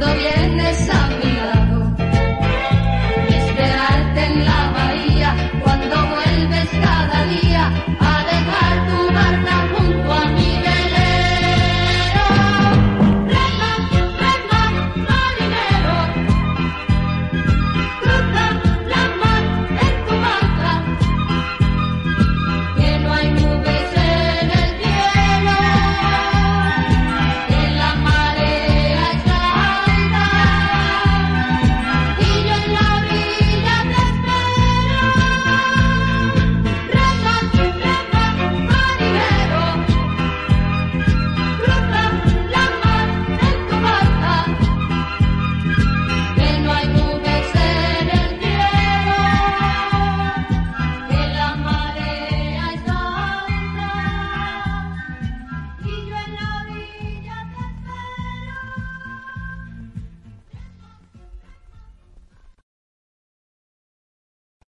cuando.